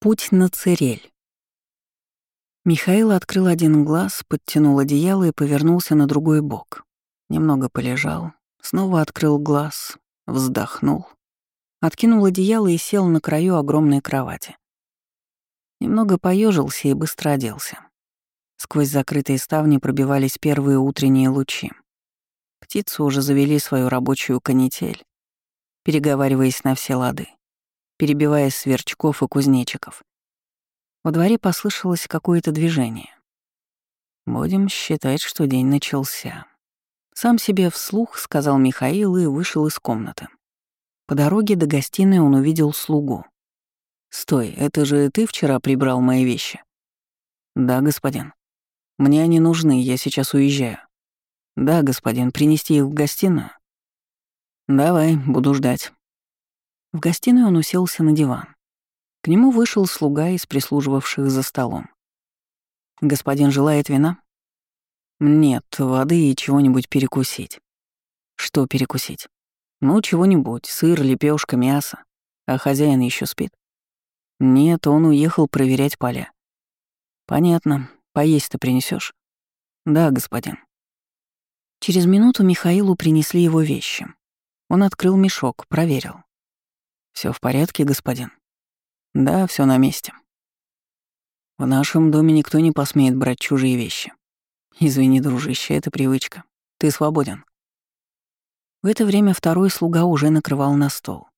Путь на Цирель. Михаил открыл один глаз, подтянул одеяло и повернулся на другой бок. Немного полежал, снова открыл глаз, вздохнул, откинул одеяло и сел на краю огромной кровати. Немного поежился и быстро оделся. Сквозь закрытые ставни пробивались первые утренние лучи. Птицы уже завели свою рабочую канитель, переговариваясь на все лады перебивая сверчков и кузнечиков. Во дворе послышалось какое-то движение. Будем считать, что день начался. Сам себе вслух сказал Михаил и вышел из комнаты. По дороге до гостиной он увидел слугу. «Стой, это же ты вчера прибрал мои вещи?» «Да, господин. Мне они нужны, я сейчас уезжаю». «Да, господин, принести их в гостиную?» «Давай, буду ждать». В гостиную он уселся на диван. К нему вышел слуга из прислуживавших за столом. «Господин желает вина?» «Нет, воды и чего-нибудь перекусить». «Что перекусить?» «Ну, чего-нибудь, сыр, лепешка, мясо. А хозяин еще спит?» «Нет, он уехал проверять поля». «Понятно. Поесть-то принесешь? «Да, господин». Через минуту Михаилу принесли его вещи. Он открыл мешок, проверил. Все в порядке, господин? Да, все на месте. В нашем доме никто не посмеет брать чужие вещи. Извини, дружище, это привычка. Ты свободен. В это время второй слуга уже накрывал на стол.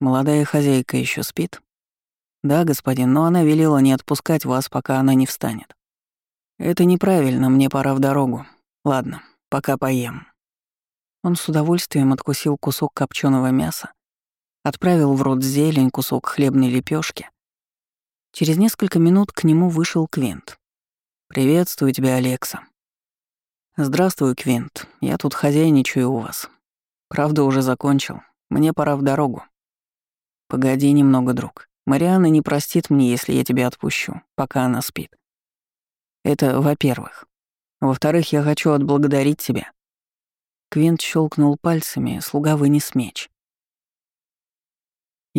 Молодая хозяйка еще спит? Да, господин, но она велела не отпускать вас, пока она не встанет. Это неправильно, мне пора в дорогу. Ладно, пока поем. Он с удовольствием откусил кусок копченого мяса, Отправил в рот зелень, кусок хлебной лепешки. Через несколько минут к нему вышел Квинт. «Приветствую тебя, Алекса». «Здравствуй, Квинт. Я тут хозяйничаю у вас. Правда, уже закончил. Мне пора в дорогу». «Погоди немного, друг. Марианна не простит мне, если я тебя отпущу, пока она спит. Это во-первых. Во-вторых, я хочу отблагодарить тебя». Квинт щелкнул пальцами, слуга вынес меч.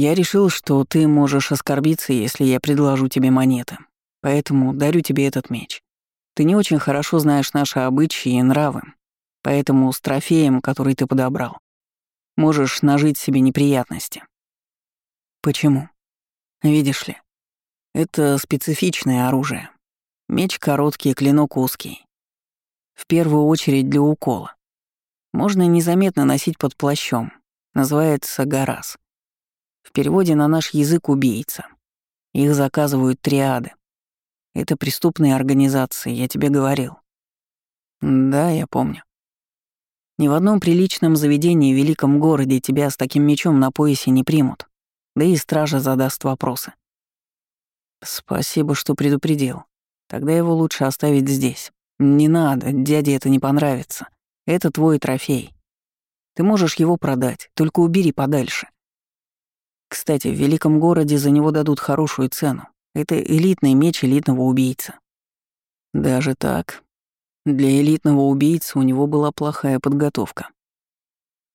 Я решил, что ты можешь оскорбиться, если я предложу тебе монеты. Поэтому дарю тебе этот меч. Ты не очень хорошо знаешь наши обычаи и нравы, поэтому с трофеем, который ты подобрал, можешь нажить себе неприятности. Почему? Видишь ли, это специфичное оружие. Меч короткий, клинок узкий. В первую очередь для укола. Можно незаметно носить под плащом. Называется гарас. В переводе на наш язык «убийца». Их заказывают триады. Это преступные организации, я тебе говорил. Да, я помню. Ни в одном приличном заведении в великом городе тебя с таким мечом на поясе не примут. Да и стража задаст вопросы. Спасибо, что предупредил. Тогда его лучше оставить здесь. Не надо, дяде это не понравится. Это твой трофей. Ты можешь его продать, только убери подальше. Кстати, в великом городе за него дадут хорошую цену. Это элитный меч элитного убийцы. Даже так. Для элитного убийцы у него была плохая подготовка.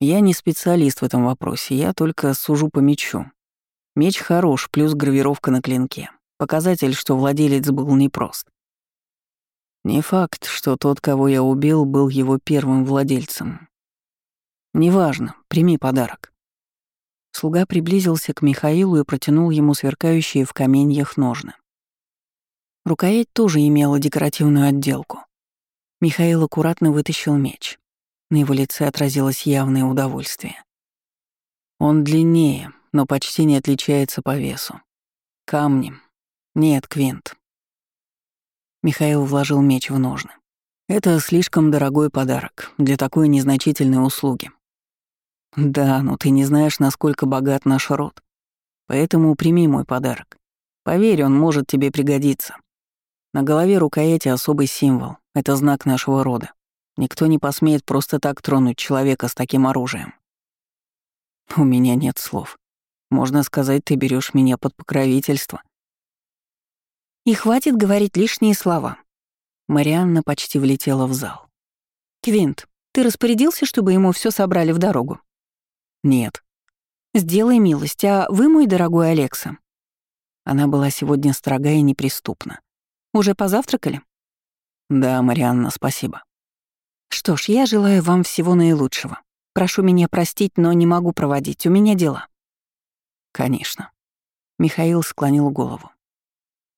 Я не специалист в этом вопросе, я только сужу по мечу. Меч хорош, плюс гравировка на клинке. Показатель, что владелец был непрост. Не факт, что тот, кого я убил, был его первым владельцем. Неважно, прими подарок. Слуга приблизился к Михаилу и протянул ему сверкающие в каменьях ножны. Рукоять тоже имела декоративную отделку. Михаил аккуратно вытащил меч. На его лице отразилось явное удовольствие. Он длиннее, но почти не отличается по весу. Камни. Нет, Квинт. Михаил вложил меч в ножны. Это слишком дорогой подарок для такой незначительной услуги. Да, но ты не знаешь, насколько богат наш род. Поэтому прими мой подарок. Поверь, он может тебе пригодиться. На голове рукояти особый символ. Это знак нашего рода. Никто не посмеет просто так тронуть человека с таким оружием. У меня нет слов. Можно сказать, ты берешь меня под покровительство. И хватит говорить лишние слова. Марианна почти влетела в зал. Квинт, ты распорядился, чтобы ему все собрали в дорогу? «Нет». «Сделай милость, а вы, мой дорогой Алекса?» Она была сегодня строга и неприступна. «Уже позавтракали?» «Да, Марианна, спасибо». «Что ж, я желаю вам всего наилучшего. Прошу меня простить, но не могу проводить, у меня дела». «Конечно». Михаил склонил голову.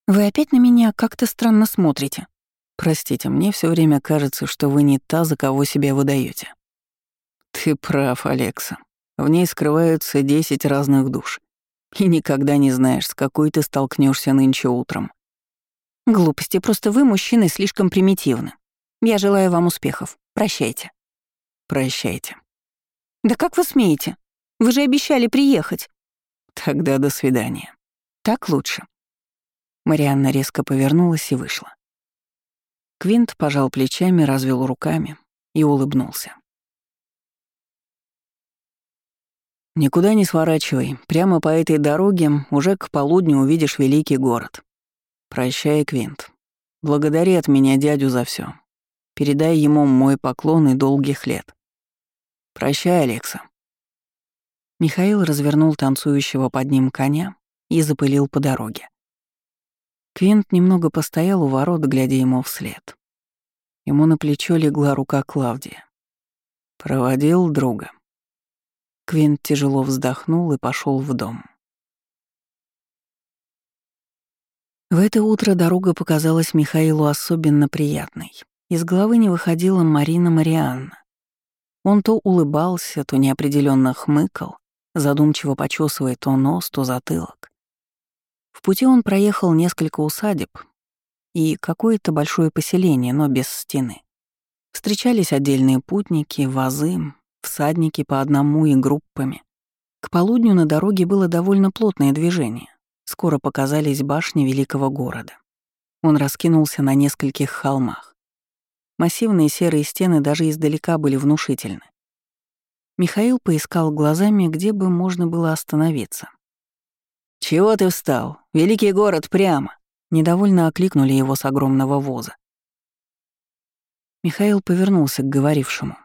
«Вы опять на меня как-то странно смотрите». «Простите, мне все время кажется, что вы не та, за кого себя выдаете. «Ты прав, Алекса. В ней скрываются десять разных душ. И никогда не знаешь, с какой ты столкнешься нынче утром. Глупости, просто вы, мужчины, слишком примитивны. Я желаю вам успехов. Прощайте. Прощайте. Да как вы смеете? Вы же обещали приехать. Тогда до свидания. Так лучше. Марианна резко повернулась и вышла. Квинт пожал плечами, развел руками и улыбнулся. «Никуда не сворачивай. Прямо по этой дороге уже к полудню увидишь великий город. Прощай, Квинт. Благодари от меня дядю за все. Передай ему мой поклон и долгих лет. Прощай, Алекса». Михаил развернул танцующего под ним коня и запылил по дороге. Квинт немного постоял у ворот, глядя ему вслед. Ему на плечо легла рука Клавдия. Проводил друга. Квинт тяжело вздохнул и пошел в дом. В это утро дорога показалась Михаилу особенно приятной. Из головы не выходила Марина Марианна. Он то улыбался, то неопределенно хмыкал, задумчиво почесывая то нос, то затылок. В пути он проехал несколько усадеб и какое-то большое поселение, но без стены. Встречались отдельные путники, вазы, всадники по одному и группами. К полудню на дороге было довольно плотное движение. Скоро показались башни великого города. Он раскинулся на нескольких холмах. Массивные серые стены даже издалека были внушительны. Михаил поискал глазами, где бы можно было остановиться. «Чего ты встал? Великий город прямо!» Недовольно окликнули его с огромного воза. Михаил повернулся к говорившему.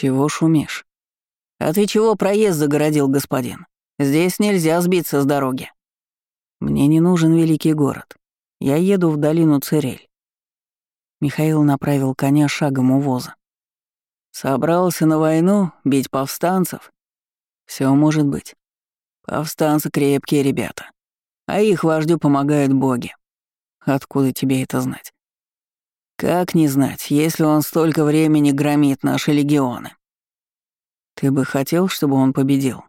«Чего шумишь?» «А ты чего проезд загородил, господин? Здесь нельзя сбиться с дороги». «Мне не нужен великий город. Я еду в долину Церель». Михаил направил коня шагом у воза. «Собрался на войну, бить повстанцев?» Все может быть. Повстанцы крепкие ребята. А их вождю помогают боги. Откуда тебе это знать? Как не знать, если он столько времени громит наши легионы? Ты бы хотел, чтобы он победил?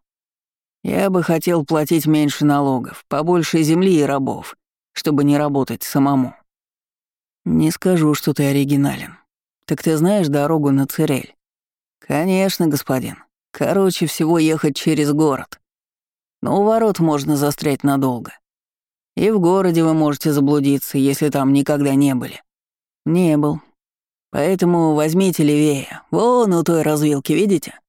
Я бы хотел платить меньше налогов, побольше земли и рабов, чтобы не работать самому. Не скажу, что ты оригинален. Так ты знаешь дорогу на Цирель? Конечно, господин. Короче всего ехать через город. Но у ворот можно застрять надолго. И в городе вы можете заблудиться, если там никогда не были. «Не был. Поэтому возьмите левее. Вон у той развилки, видите?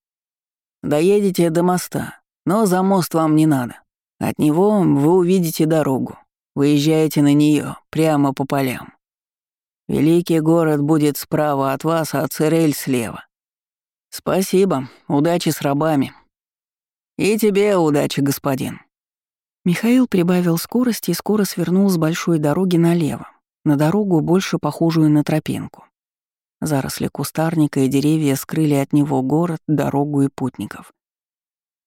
Доедете до моста, но за мост вам не надо. От него вы увидите дорогу. Выезжаете на нее прямо по полям. Великий город будет справа от вас, а Церель слева. Спасибо, удачи с рабами. И тебе удачи, господин». Михаил прибавил скорости и скоро свернул с большой дороги налево, на дорогу, больше похожую на тропинку. Заросли кустарника и деревья скрыли от него город, дорогу и путников.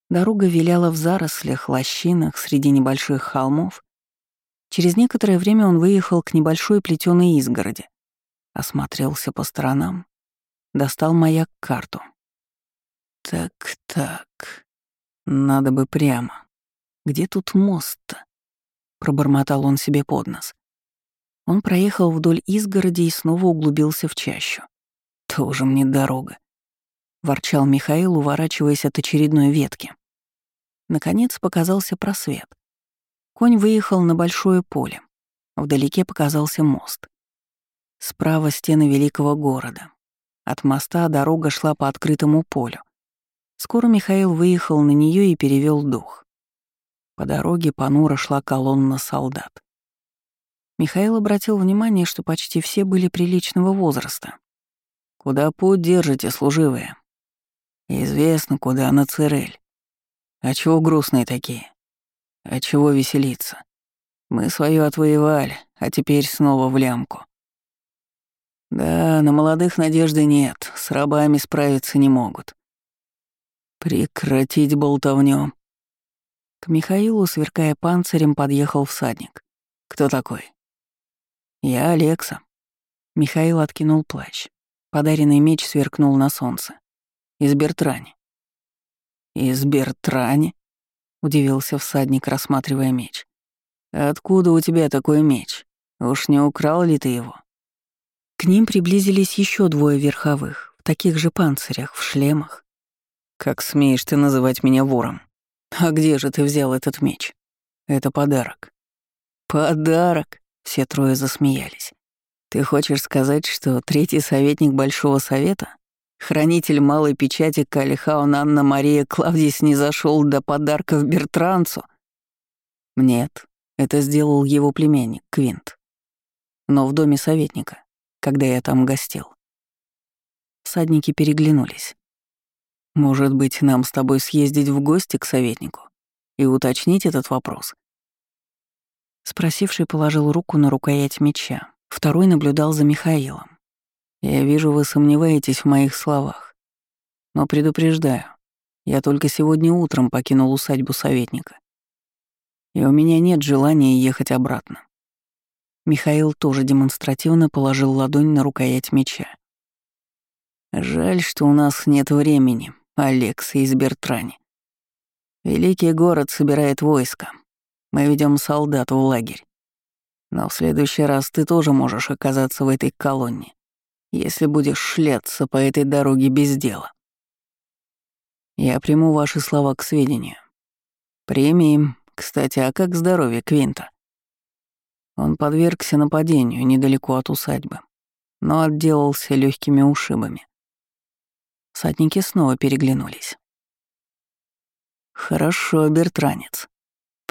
Дорога виляла в зарослях, лощинах, среди небольших холмов. Через некоторое время он выехал к небольшой плетеной изгороди, осмотрелся по сторонам, достал маяк-карту. «Так-так, надо бы прямо. Где тут мост-то?» Пробормотал он себе под нос. Он проехал вдоль изгороди и снова углубился в чащу. «Тоже мне дорога», — ворчал Михаил, уворачиваясь от очередной ветки. Наконец показался просвет. Конь выехал на большое поле. Вдалеке показался мост. Справа стены великого города. От моста дорога шла по открытому полю. Скоро Михаил выехал на нее и перевел дух. По дороге понуро шла колонна солдат. Михаил обратил внимание, что почти все были приличного возраста. «Куда путь держите, служивые?» «Известно, куда, на Цирель. А чего грустные такие? А чего веселиться? Мы свое отвоевали, а теперь снова в лямку. Да, на молодых надежды нет, с рабами справиться не могут. Прекратить болтовню. К Михаилу, сверкая панцирем, подъехал всадник. Кто такой? Я Алекса. Михаил откинул плащ. Подаренный меч сверкнул на солнце. Из Бертрани. Из Бертрани? Удивился всадник, рассматривая меч. Откуда у тебя такой меч? Уж не украл ли ты его? К ним приблизились еще двое верховых, в таких же панцирях, в шлемах. «Как смеешь ты называть меня вором? А где же ты взял этот меч? Это подарок». «Подарок?» — все трое засмеялись. «Ты хочешь сказать, что третий советник Большого Совета, хранитель малой печати Калихаун Анна Мария Клавдис не зашел до подарков Бертранцу?» «Нет, это сделал его племянник, Квинт. Но в доме советника когда я там гостил. Всадники переглянулись. «Может быть, нам с тобой съездить в гости к советнику и уточнить этот вопрос?» Спросивший положил руку на рукоять меча, второй наблюдал за Михаилом. «Я вижу, вы сомневаетесь в моих словах. Но предупреждаю, я только сегодня утром покинул усадьбу советника. И у меня нет желания ехать обратно. Михаил тоже демонстративно положил ладонь на рукоять меча. «Жаль, что у нас нет времени, Алекс из Бертрани. Великий город собирает войско. Мы ведем солдат в лагерь. Но в следующий раз ты тоже можешь оказаться в этой колонне, если будешь шляться по этой дороге без дела. Я приму ваши слова к сведению. Премием. Кстати, а как здоровье Квинта? Он подвергся нападению недалеко от усадьбы, но отделался легкими ушибами. Садники снова переглянулись. «Хорошо, Бертранец.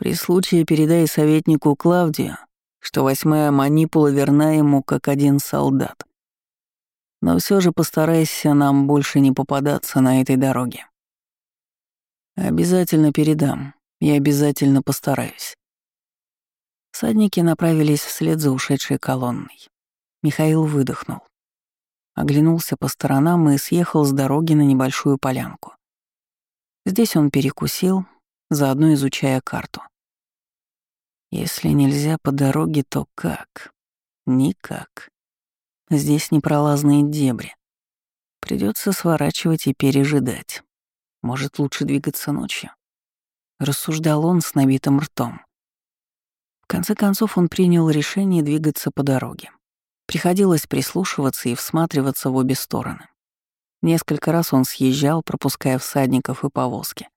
При случае передай советнику Клавдию, что восьмая манипула верна ему как один солдат. Но все же постарайся нам больше не попадаться на этой дороге. Обязательно передам и обязательно постараюсь. Садники направились вслед за ушедшей колонной. Михаил выдохнул. Оглянулся по сторонам и съехал с дороги на небольшую полянку. Здесь он перекусил, заодно изучая карту. Если нельзя по дороге, то как? Никак. Здесь непролазные дебри. Придется сворачивать и пережидать. Может, лучше двигаться ночью? Рассуждал он с набитым ртом конце концов он принял решение двигаться по дороге. Приходилось прислушиваться и всматриваться в обе стороны. Несколько раз он съезжал, пропуская всадников и повозки.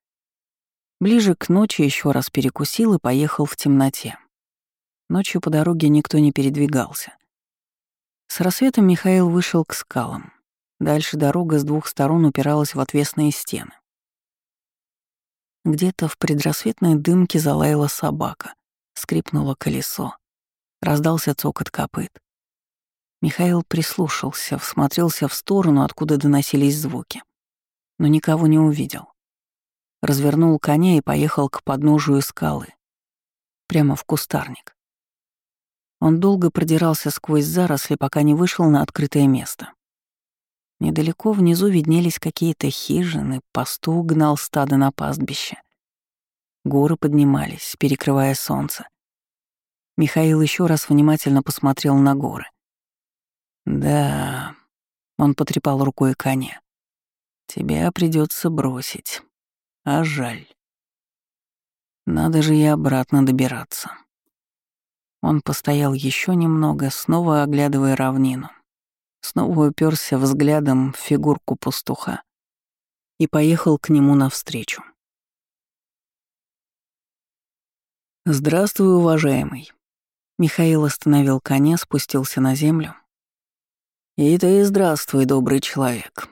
Ближе к ночи еще раз перекусил и поехал в темноте. Ночью по дороге никто не передвигался. С рассветом Михаил вышел к скалам. Дальше дорога с двух сторон упиралась в отвесные стены. Где-то в предрассветной дымке залаяла собака. Скрипнуло колесо. Раздался цокот копыт. Михаил прислушался, всмотрелся в сторону, откуда доносились звуки. Но никого не увидел. Развернул коня и поехал к подножию скалы. Прямо в кустарник. Он долго продирался сквозь заросли, пока не вышел на открытое место. Недалеко внизу виднелись какие-то хижины, пастух гнал стадо на пастбище. Горы поднимались, перекрывая солнце. Михаил еще раз внимательно посмотрел на горы. «Да...» — он потрепал рукой коня. «Тебя придется бросить. А жаль. Надо же и обратно добираться». Он постоял еще немного, снова оглядывая равнину. Снова уперся взглядом в фигурку пастуха и поехал к нему навстречу. «Здравствуй, уважаемый». Михаил остановил коня, спустился на землю. «И ты здравствуй, добрый человек».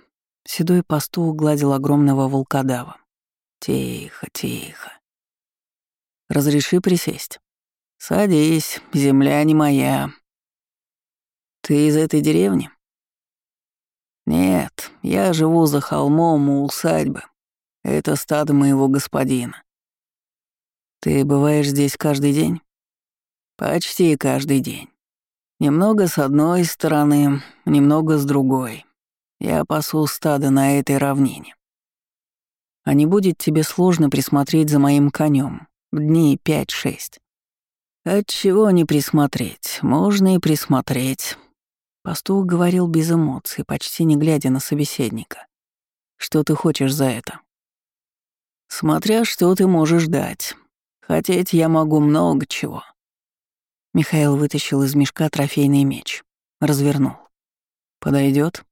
Седой пастух гладил огромного волкодава. «Тихо, тихо. Разреши присесть. Садись, земля не моя. Ты из этой деревни?» «Нет, я живу за холмом у усадьбы. Это стадо моего господина. Ты бываешь здесь каждый день? Почти каждый день. Немного с одной стороны, немного с другой. Я пасу стадо на этой равнине. А не будет тебе сложно присмотреть за моим конем дней пять-шесть. Отчего не присмотреть? Можно и присмотреть. Пастух говорил без эмоций, почти не глядя на собеседника. Что ты хочешь за это? Смотря что ты можешь дать. Хотеть я могу много чего. Михаил вытащил из мешка трофейный меч. Развернул. Подойдет?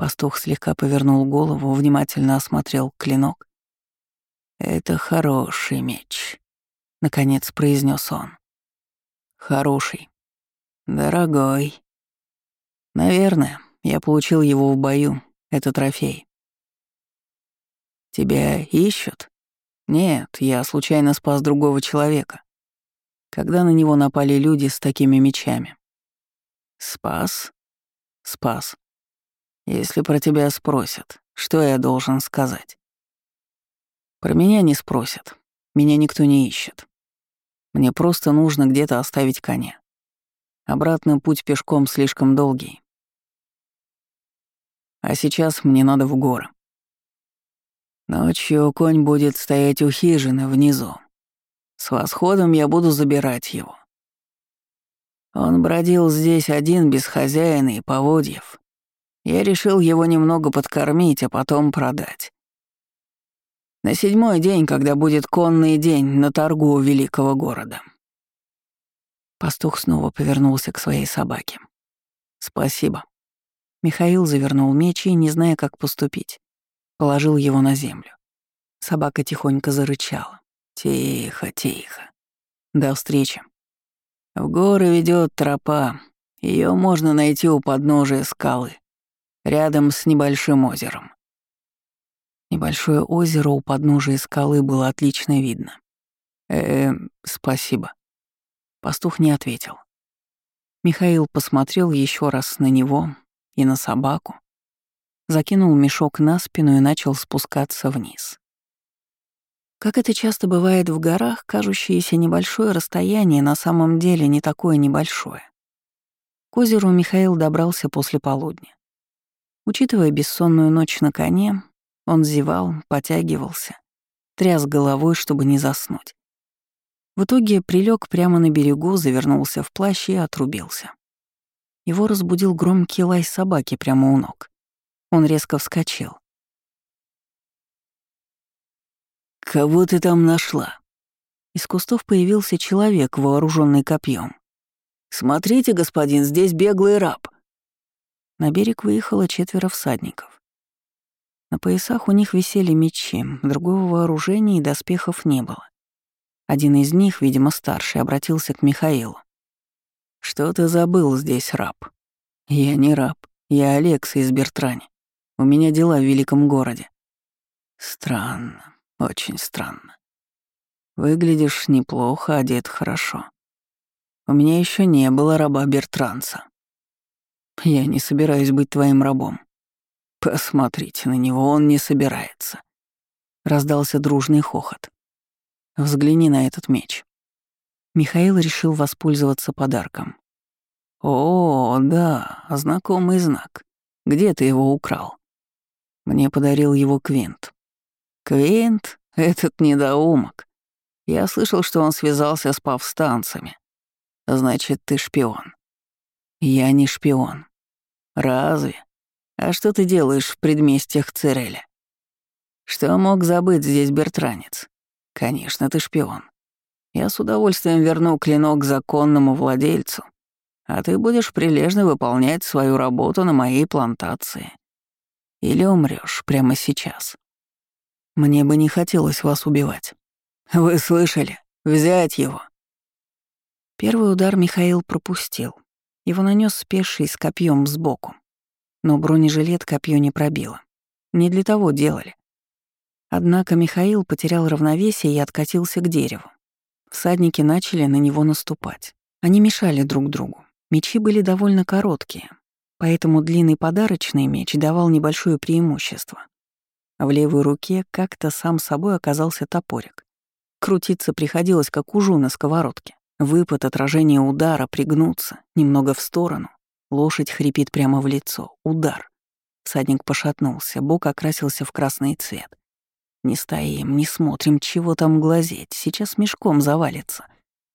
Пастух слегка повернул голову, внимательно осмотрел клинок. «Это хороший меч», — наконец произнес он. «Хороший. Дорогой. Наверное, я получил его в бою, это трофей. Тебя ищут? Нет, я случайно спас другого человека, когда на него напали люди с такими мечами. Спас? Спас. Если про тебя спросят, что я должен сказать? Про меня не спросят. Меня никто не ищет. Мне просто нужно где-то оставить коня. Обратно путь пешком слишком долгий. А сейчас мне надо в горы. Ночью конь будет стоять у хижины внизу. С восходом я буду забирать его. Он бродил здесь один без хозяина и поводьев. Я решил его немного подкормить, а потом продать. На седьмой день, когда будет конный день на торгу у великого города. Пастух снова повернулся к своей собаке. «Спасибо». Михаил завернул меч и, не зная, как поступить, положил его на землю. Собака тихонько зарычала. «Тихо, тихо. До встречи». В горы ведет тропа. Ее можно найти у подножия скалы рядом с небольшим озером. Небольшое озеро у подножия скалы было отлично видно. э спасибо». Пастух не ответил. Михаил посмотрел еще раз на него и на собаку, закинул мешок на спину и начал спускаться вниз. Как это часто бывает в горах, кажущееся небольшое расстояние на самом деле не такое небольшое. К озеру Михаил добрался после полудня. Учитывая бессонную ночь на коне, он зевал, потягивался, тряс головой, чтобы не заснуть. В итоге прилег прямо на берегу, завернулся в плащ и отрубился. Его разбудил громкий лай собаки прямо у ног. Он резко вскочил. «Кого ты там нашла?» Из кустов появился человек, вооруженный копьем. «Смотрите, господин, здесь беглый раб!» На берег выехало четверо всадников. На поясах у них висели мечи, другого вооружения и доспехов не было. Один из них, видимо, старший, обратился к Михаилу. «Что ты забыл здесь, раб?» «Я не раб. Я Алекс из Бертрани. У меня дела в великом городе». «Странно, очень странно. Выглядишь неплохо, одет хорошо. У меня еще не было раба Бертранца. Я не собираюсь быть твоим рабом. Посмотрите на него, он не собирается. Раздался дружный хохот. Взгляни на этот меч. Михаил решил воспользоваться подарком. О, да, знакомый знак. Где ты его украл? Мне подарил его Квинт. Квинт? Этот недоумок. Я слышал, что он связался с повстанцами. Значит, ты шпион. Я не шпион. «Разве? А что ты делаешь в предместьях Цереля? Что мог забыть здесь бертранец? Конечно, ты шпион. Я с удовольствием верну клинок законному владельцу, а ты будешь прилежно выполнять свою работу на моей плантации. Или умрешь прямо сейчас. Мне бы не хотелось вас убивать. Вы слышали? Взять его!» Первый удар Михаил пропустил, его нанес спеший с копьем сбоку. Но бронежилет копье не пробило. Не для того делали. Однако Михаил потерял равновесие и откатился к дереву. Всадники начали на него наступать. Они мешали друг другу. Мечи были довольно короткие, поэтому длинный подарочный меч давал небольшое преимущество. В левой руке как-то сам собой оказался топорик. Крутиться приходилось, как ужу на сковородке, Выпад отражения удара, пригнуться, немного в сторону. Лошадь хрипит прямо в лицо. Удар. Всадник пошатнулся, бок окрасился в красный цвет. Не стоим, не смотрим, чего там глазеть, сейчас мешком завалится.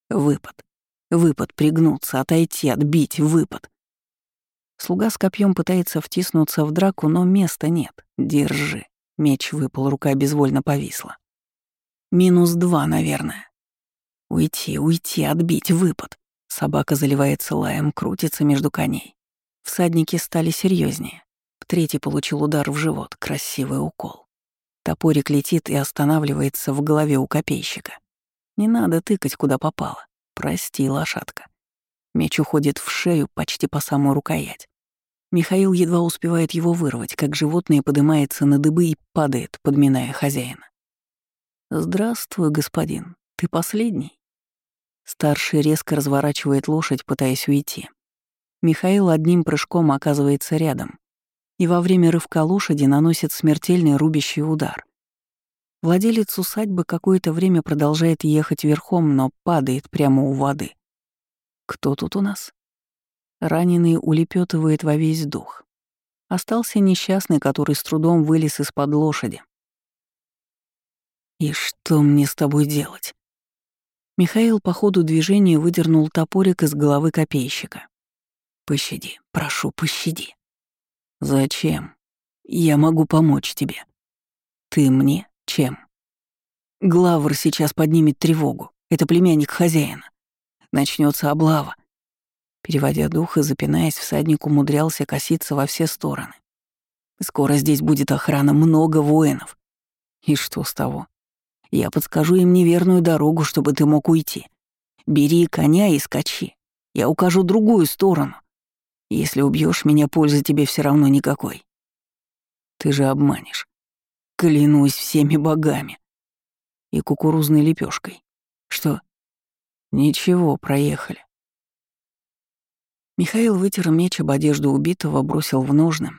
Выпад. Выпад, пригнуться, отойти, отбить, выпад. Слуга с копьем пытается втиснуться в драку, но места нет. Держи. Меч выпал, рука безвольно повисла. Минус два, наверное. Уйти, уйти, отбить, выпад. Собака заливается лаем, крутится между коней. Всадники стали серьезнее. Третий получил удар в живот, красивый укол. Топорик летит и останавливается в голове у копейщика. Не надо тыкать, куда попало. Прости, лошадка. Меч уходит в шею почти по самую рукоять. Михаил едва успевает его вырвать, как животное поднимается на дыбы и падает, подминая хозяина. «Здравствуй, господин. Ты последний?» Старший резко разворачивает лошадь, пытаясь уйти. Михаил одним прыжком оказывается рядом и во время рывка лошади наносит смертельный рубящий удар. Владелец усадьбы какое-то время продолжает ехать верхом, но падает прямо у воды. Кто тут у нас? Раненый улепетывает во весь дух. Остался несчастный, который с трудом вылез из-под лошади. «И что мне с тобой делать?» Михаил по ходу движения выдернул топорик из головы копейщика. «Пощади, прошу, пощади». «Зачем? Я могу помочь тебе». «Ты мне? Чем?» «Главр сейчас поднимет тревогу. Это племянник хозяина. Начнется облава». Переводя дух и запинаясь, всадник умудрялся коситься во все стороны. «Скоро здесь будет охрана, много воинов. И что с того? Я подскажу им неверную дорогу, чтобы ты мог уйти. Бери коня и скачи. Я укажу другую сторону. Если убьешь меня, пользы тебе все равно никакой. Ты же обманешь. Клянусь всеми богами. И кукурузной лепешкой. Что? Ничего, проехали. Михаил вытер меч об одежду убитого, бросил в ножны.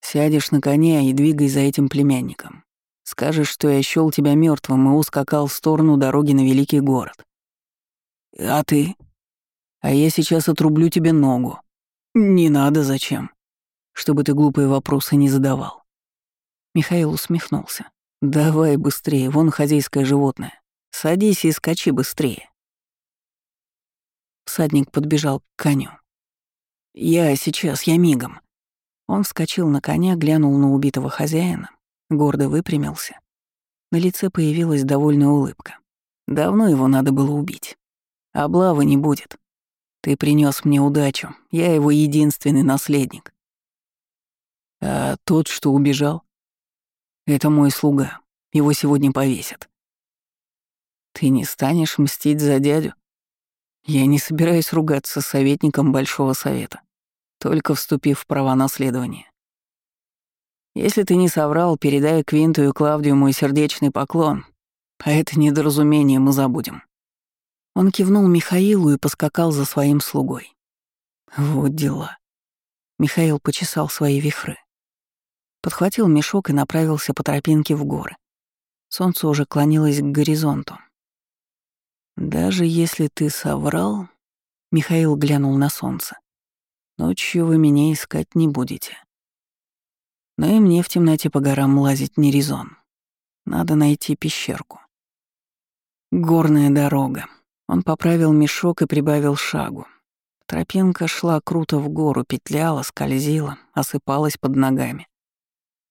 Сядешь на коня и двигай за этим племянником. Скажешь, что я щел тебя мертвым и ускакал в сторону дороги на великий город. А ты? А я сейчас отрублю тебе ногу. Не надо, зачем? Чтобы ты глупые вопросы не задавал. Михаил усмехнулся. Давай быстрее, вон хозяйское животное. Садись и скачи быстрее. Всадник подбежал к коню. «Я сейчас, я мигом». Он вскочил на коня, глянул на убитого хозяина, гордо выпрямился. На лице появилась довольная улыбка. Давно его надо было убить. Облавы не будет. Ты принес мне удачу, я его единственный наследник. А тот, что убежал, это мой слуга, его сегодня повесят. Ты не станешь мстить за дядю? Я не собираюсь ругаться с советником Большого Совета, только вступив в права наследования. Если ты не соврал, передай Квинту и Клавдию мой сердечный поклон, а это недоразумение мы забудем». Он кивнул Михаилу и поскакал за своим слугой. Вот дела. Михаил почесал свои вихры. Подхватил мешок и направился по тропинке в горы. Солнце уже клонилось к горизонту. «Даже если ты соврал...» — Михаил глянул на солнце. «Ночью вы меня искать не будете. Но и мне в темноте по горам лазить не резон. Надо найти пещерку. Горная дорога. Он поправил мешок и прибавил шагу. Тропинка шла круто в гору, петляла, скользила, осыпалась под ногами.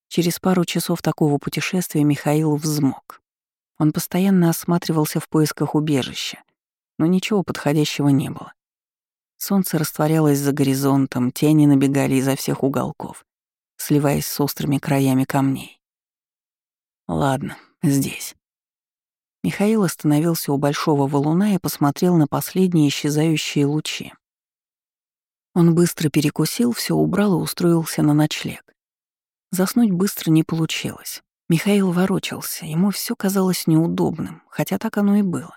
Через пару часов такого путешествия Михаил взмок. Он постоянно осматривался в поисках убежища, но ничего подходящего не было. Солнце растворялось за горизонтом, тени набегали изо всех уголков сливаясь с острыми краями камней. Ладно, здесь. Михаил остановился у большого валуна и посмотрел на последние исчезающие лучи. Он быстро перекусил, все убрал и устроился на ночлег. Заснуть быстро не получилось. Михаил ворочался, ему все казалось неудобным, хотя так оно и было.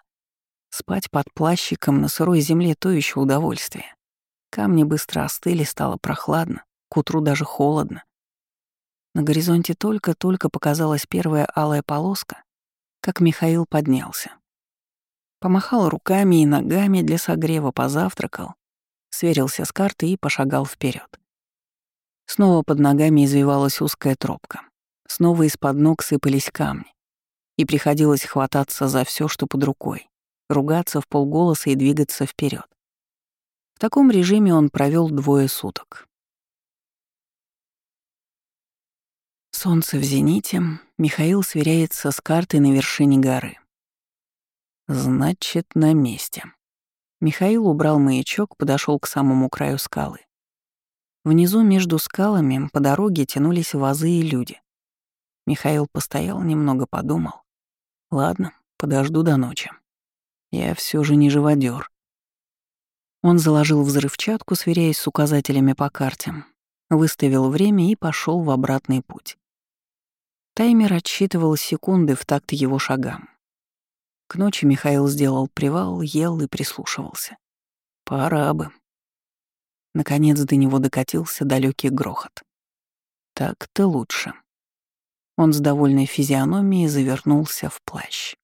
Спать под плащиком на сырой земле — то еще удовольствие. Камни быстро остыли, стало прохладно, к утру даже холодно. На горизонте только-только показалась первая алая полоска, как Михаил поднялся. Помахал руками и ногами для согрева, позавтракал, сверился с картой и пошагал вперед. Снова под ногами извивалась узкая тропка. Снова из-под ног сыпались камни. И приходилось хвататься за все, что под рукой, ругаться в полголоса и двигаться вперед. В таком режиме он провел двое суток. Солнце в зените, Михаил сверяется с картой на вершине горы. Значит, на месте. Михаил убрал маячок, подошел к самому краю скалы. Внизу между скалами по дороге тянулись вазы и люди. Михаил постоял, немного подумал. Ладно, подожду до ночи. Я все же не живодер. Он заложил взрывчатку, сверяясь с указателями по карте, выставил время и пошел в обратный путь. Таймер отсчитывал секунды в такт его шагам. К ночи Михаил сделал привал, ел и прислушивался. Пора бы. Наконец до него докатился далекий грохот. Так-то лучше. Он с довольной физиономией завернулся в плащ.